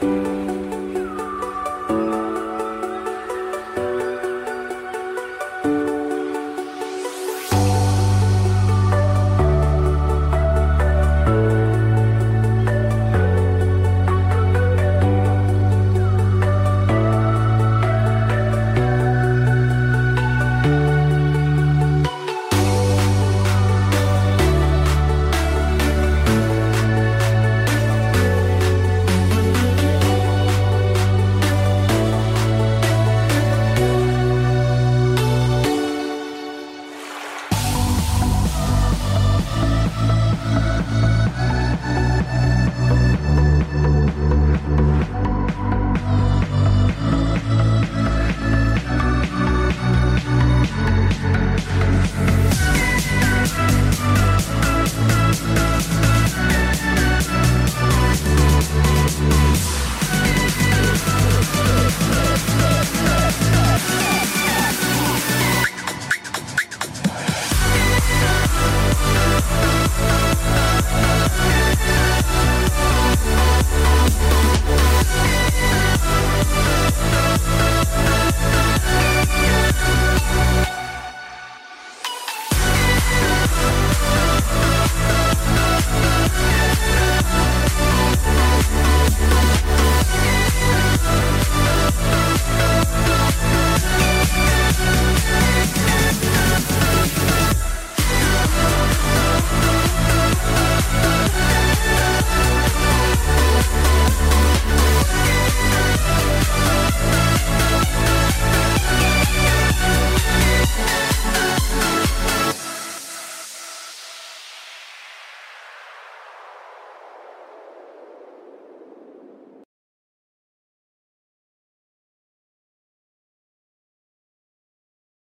Bye.